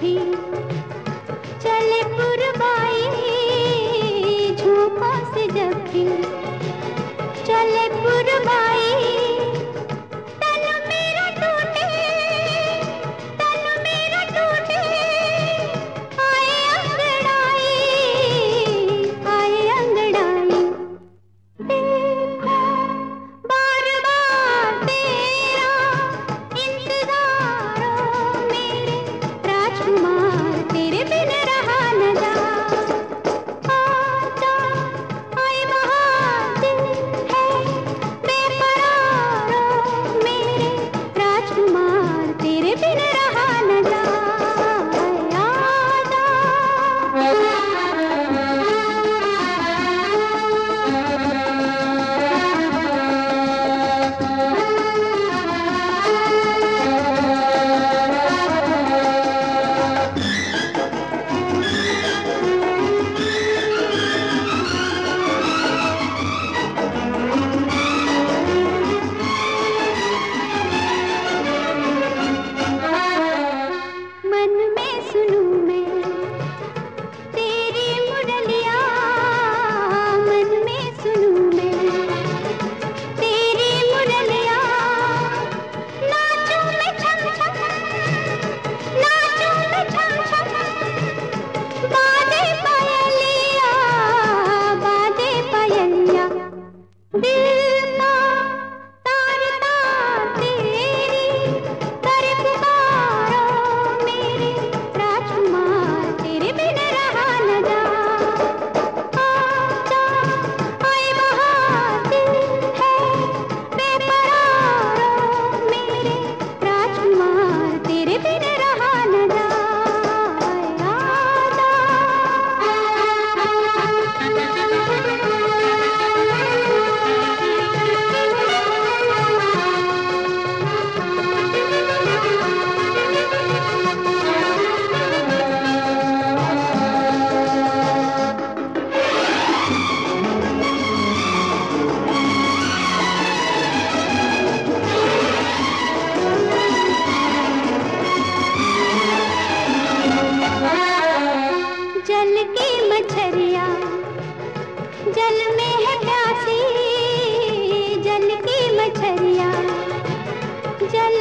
भी चले पुरबाई झूपों से जब भी जल में है प्यासी जल की मछलियाँ जल